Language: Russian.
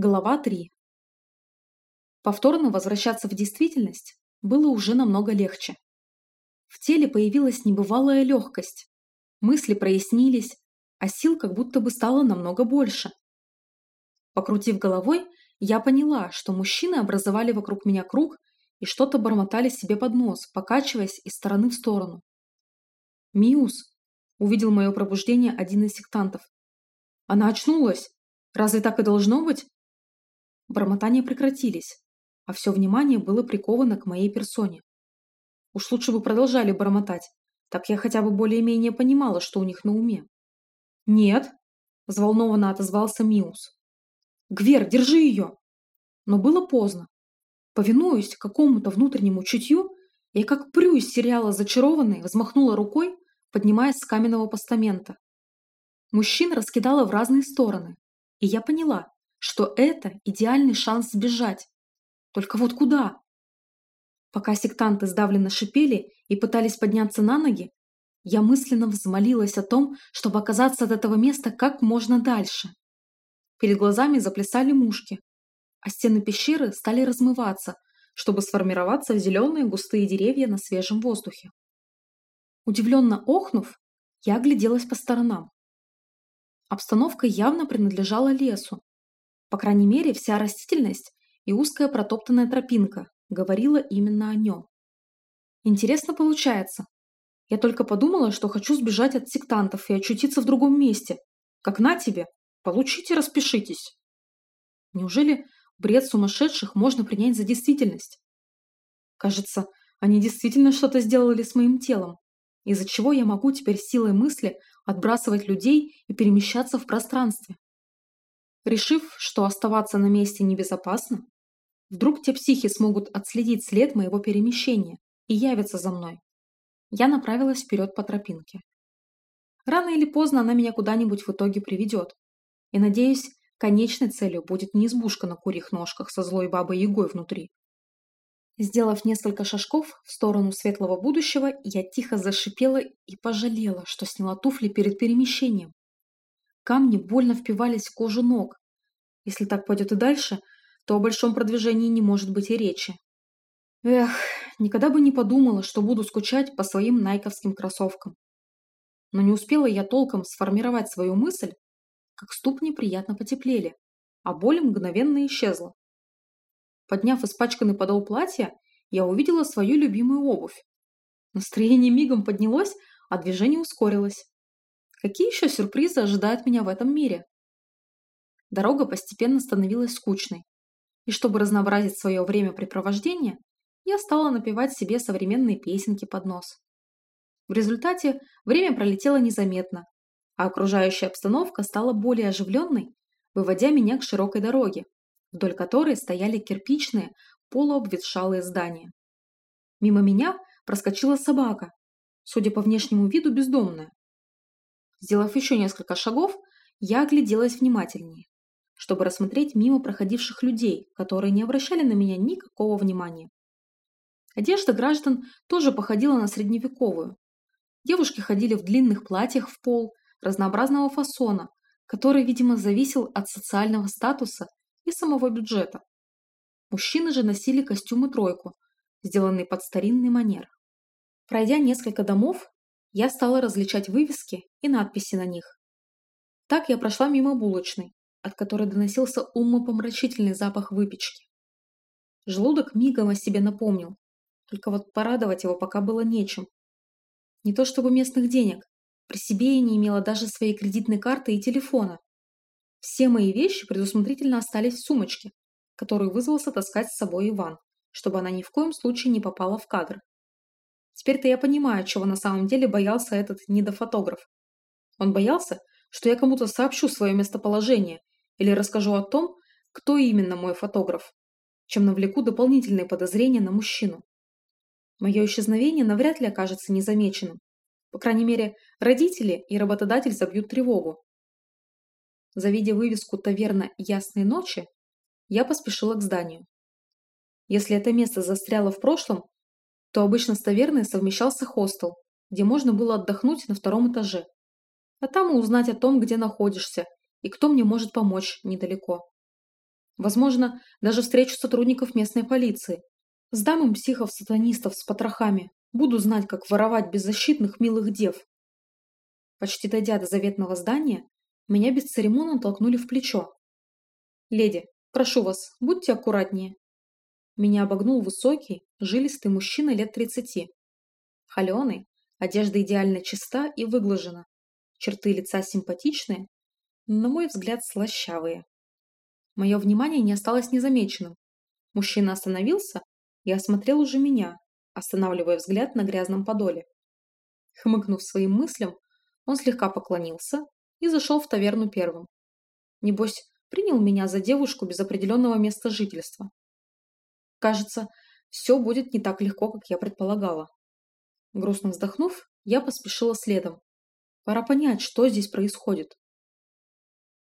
Глава 3. Повторно возвращаться в действительность было уже намного легче. В теле появилась небывалая легкость. Мысли прояснились, а сил как будто бы стало намного больше. Покрутив головой, я поняла, что мужчины образовали вокруг меня круг и что-то бормотали себе под нос, покачиваясь из стороны в сторону. «Миус!» – увидел мое пробуждение один из сектантов. «Она очнулась! Разве так и должно быть?» Бормотания прекратились, а все внимание было приковано к моей персоне. Уж лучше бы продолжали бормотать, так я хотя бы более-менее понимала, что у них на уме. «Нет!» – взволнованно отозвался Миус. «Гвер, держи ее!» Но было поздно. Повинуясь какому-то внутреннему чутью, я как прю из сериала «Зачарованный» взмахнула рукой, поднимаясь с каменного постамента. Мужчин раскидала в разные стороны, и я поняла, что это идеальный шанс сбежать. Только вот куда? Пока сектанты сдавленно шипели и пытались подняться на ноги, я мысленно взмолилась о том, чтобы оказаться от этого места как можно дальше. Перед глазами заплясали мушки, а стены пещеры стали размываться, чтобы сформироваться в зеленые густые деревья на свежем воздухе. Удивленно охнув, я огляделась по сторонам. Обстановка явно принадлежала лесу. По крайней мере, вся растительность и узкая протоптанная тропинка говорила именно о нем. Интересно получается. Я только подумала, что хочу сбежать от сектантов и очутиться в другом месте. Как на тебе, получите, распишитесь. Неужели бред сумасшедших можно принять за действительность? Кажется, они действительно что-то сделали с моим телом, из-за чего я могу теперь силой мысли отбрасывать людей и перемещаться в пространстве. Решив, что оставаться на месте небезопасно, вдруг те психи смогут отследить след моего перемещения и явятся за мной. Я направилась вперед по тропинке. Рано или поздно она меня куда-нибудь в итоге приведет. И, надеюсь, конечной целью будет не избушка на курьих ножках со злой бабой Егой внутри. Сделав несколько шажков в сторону светлого будущего, я тихо зашипела и пожалела, что сняла туфли перед перемещением. Камни больно впивались в кожу ног. Если так пойдет и дальше, то о большом продвижении не может быть и речи. Эх, никогда бы не подумала, что буду скучать по своим найковским кроссовкам. Но не успела я толком сформировать свою мысль, как ступни приятно потеплели, а боль мгновенно исчезла. Подняв испачканный подол платья, я увидела свою любимую обувь. Настроение мигом поднялось, а движение ускорилось. Какие еще сюрпризы ожидают меня в этом мире? Дорога постепенно становилась скучной. И чтобы разнообразить свое времяпрепровождение, я стала напевать себе современные песенки под нос. В результате время пролетело незаметно, а окружающая обстановка стала более оживленной, выводя меня к широкой дороге, вдоль которой стояли кирпичные, полуобветшалые здания. Мимо меня проскочила собака, судя по внешнему виду бездомная. Сделав еще несколько шагов, я огляделась внимательнее, чтобы рассмотреть мимо проходивших людей, которые не обращали на меня никакого внимания. Одежда граждан тоже походила на средневековую. Девушки ходили в длинных платьях в пол, разнообразного фасона, который, видимо, зависел от социального статуса и самого бюджета. Мужчины же носили костюмы-тройку, сделанные под старинный манер. Пройдя несколько домов, я стала различать вывески и надписи на них. Так я прошла мимо булочной, от которой доносился умопомрачительный запах выпечки. Желудок мигом о себе напомнил, только вот порадовать его пока было нечем. Не то чтобы местных денег, при себе я не имела даже своей кредитной карты и телефона. Все мои вещи предусмотрительно остались в сумочке, которую вызвался таскать с собой Иван, чтобы она ни в коем случае не попала в кадр. Теперь-то я понимаю, чего на самом деле боялся этот недофотограф. Он боялся, что я кому-то сообщу свое местоположение или расскажу о том, кто именно мой фотограф, чем навлеку дополнительные подозрения на мужчину. Мое исчезновение навряд ли окажется незамеченным. По крайней мере, родители и работодатель забьют тревогу. Завидя вывеску «Таверна Ясной ночи», я поспешила к зданию. Если это место застряло в прошлом, то обычно с таверной совмещался хостел, где можно было отдохнуть на втором этаже. А там и узнать о том, где находишься и кто мне может помочь недалеко. Возможно, даже встречу сотрудников местной полиции. Сдам им психов-сатанистов с потрохами. Буду знать, как воровать беззащитных милых дев. Почти дойдя до заветного здания, меня бесцеремонно толкнули в плечо. «Леди, прошу вас, будьте аккуратнее». Меня обогнул высокий, жилистый мужчина лет тридцати. Холеный, одежда идеально чиста и выглажена. Черты лица симпатичные, на мой взгляд, слащавые. Мое внимание не осталось незамеченным. Мужчина остановился и осмотрел уже меня, останавливая взгляд на грязном подоле. Хмыкнув своим мыслям, он слегка поклонился и зашел в таверну первым. Небось, принял меня за девушку без определенного места жительства. Кажется, все будет не так легко, как я предполагала. Грустно вздохнув, я поспешила следом. Пора понять, что здесь происходит.